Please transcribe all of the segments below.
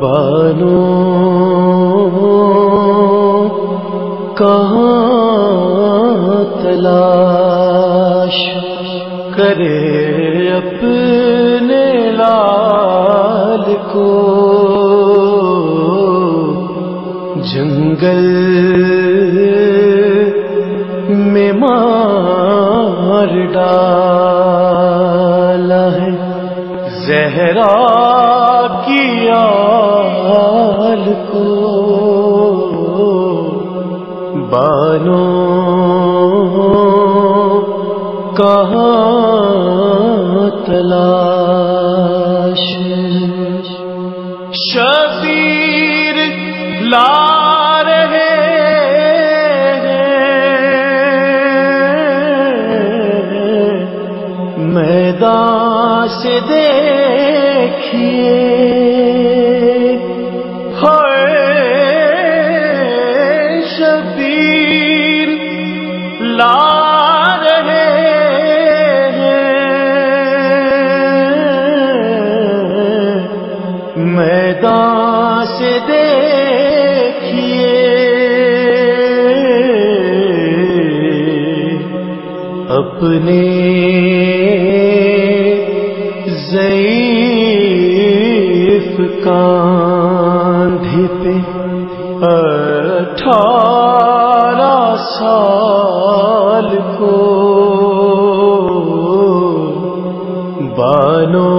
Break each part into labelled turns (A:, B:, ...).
A: بانو کہاں تلاش کرے اپنے لال کو جنگل زہرا کی آل کو بانو کہاں تلاش۔ شبیر لا رہے میدان سے دیکھیے۔ ہے شبیر لا رہے ہیں۔ میدان سے دیکھیے۔ اپنے ضعیف کاندھے پہ اٹھارہ سال کو بانو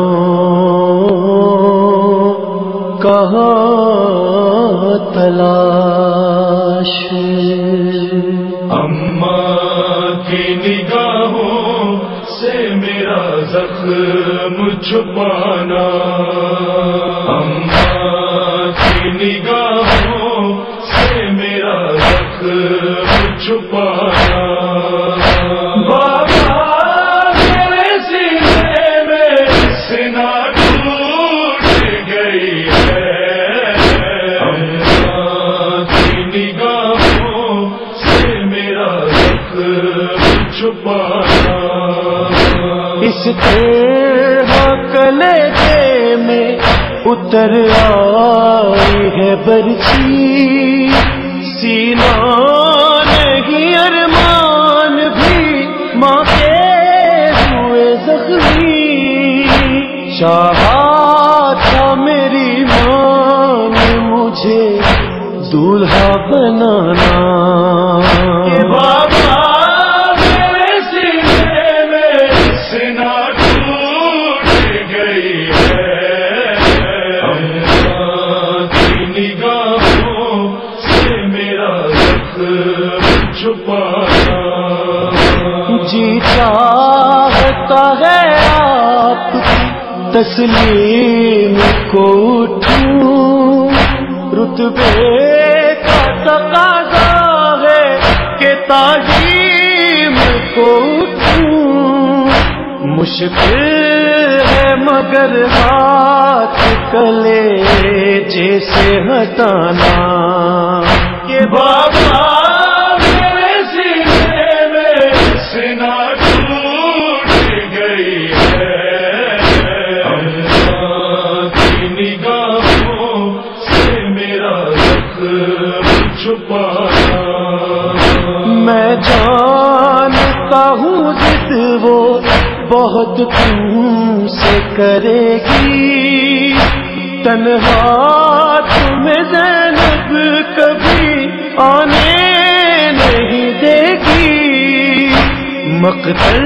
A: کہاں تلاش
B: اما کی نگاہوں سے میرا زخم چھپانا چھپانا
A: اس کلے میں اتر آئی ہے برچی۔ سینا ارمان بھی ماں کے ہوئے زخمی۔ شاہ آپ تسلیم کو اٹھوں۔ رتبے کا تقاضا ہے کہ تعلیم کو اٹھوں۔ مشکل ہے مگر ہاتھ کلے جیسے ہٹانا۔ کہ بابا
B: میں
A: جانتا ہوں ضد وہ بہت تم سے کرے گی۔ تنہا تمہیں زینب کبھی آنے نہیں دے گی۔ مقتل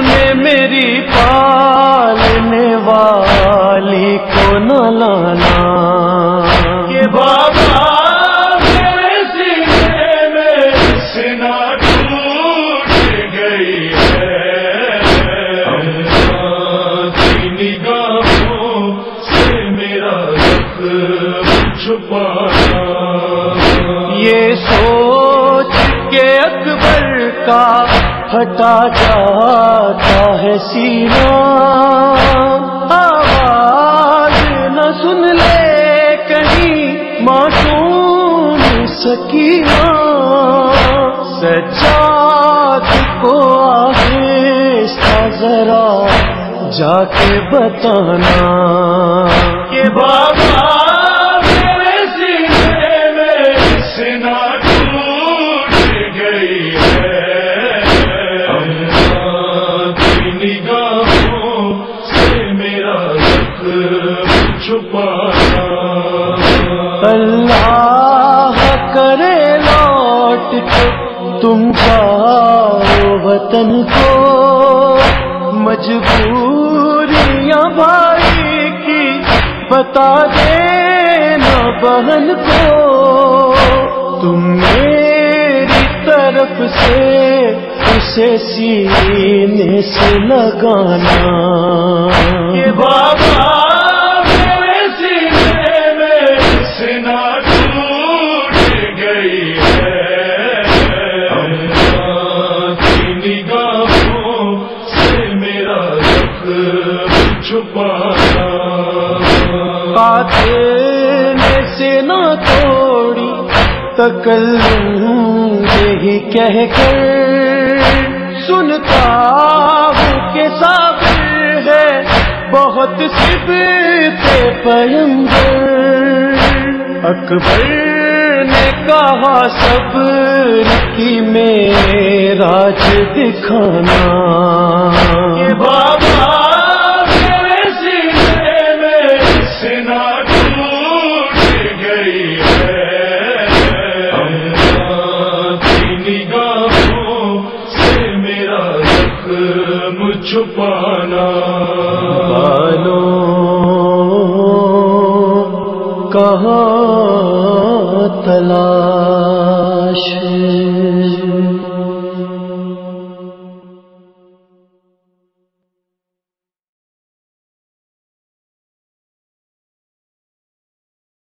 A: میں میری پالنے والی کو نہ لانا۔ یہ سوچ کے اکبر کا ہٹا جاتا ہے سینا آواز نہ سن لے کہیں معصوم سکینہ۔ سجاد کو آہستہ ذرا جا کے بتانا۔
B: زخم
A: اللہ کرے لوٹ تم جاؤ وطن کو مجبوریاں بھائی کی بتا دینا بہن کو تم میری طرف سے اسے سینے سے لگانا۔
B: بابا میرے سینے میں سنا ٹوٹ گئی ہے۔ اماں کی نگاہوں سے میرا چھپانا۔
A: سے نہ توڑی تکلم یہی کہہ کر بہت سبتے پیمبر۔ اکبر نے کہا صبر کی میراج دکھانا
B: بابا میرے سینے میں سنا ٹوٹ گئی ہے۔ نگاہوں سے میرا زخم چھپانا۔
A: کہاں تلاش